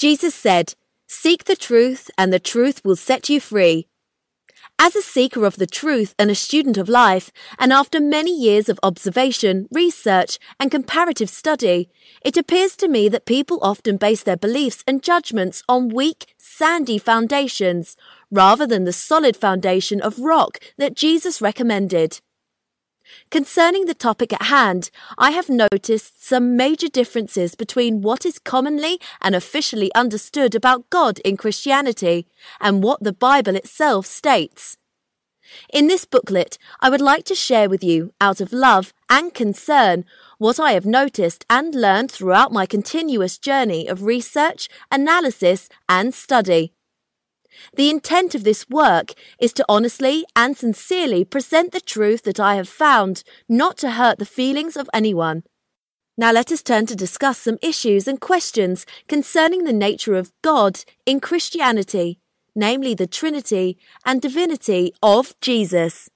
Jesus said, Seek the truth, and the truth will set you free. As a seeker of the truth and a student of life, and after many years of observation, research, and comparative study, it appears to me that people often base their beliefs and judgments on weak, sandy foundations, rather than the solid foundation of rock that Jesus recommended. Concerning the topic at hand, I have noticed some major differences between what is commonly and officially understood about God in Christianity and what the Bible itself states. In this booklet, I would like to share with you, out of love and concern, what I have noticed and learned throughout my continuous journey of research, analysis, and study. The intent of this work is to honestly and sincerely present the truth that I have found, not to hurt the feelings of anyone. Now let us turn to discuss some issues and questions concerning the nature of God in Christianity, namely the Trinity and divinity of Jesus.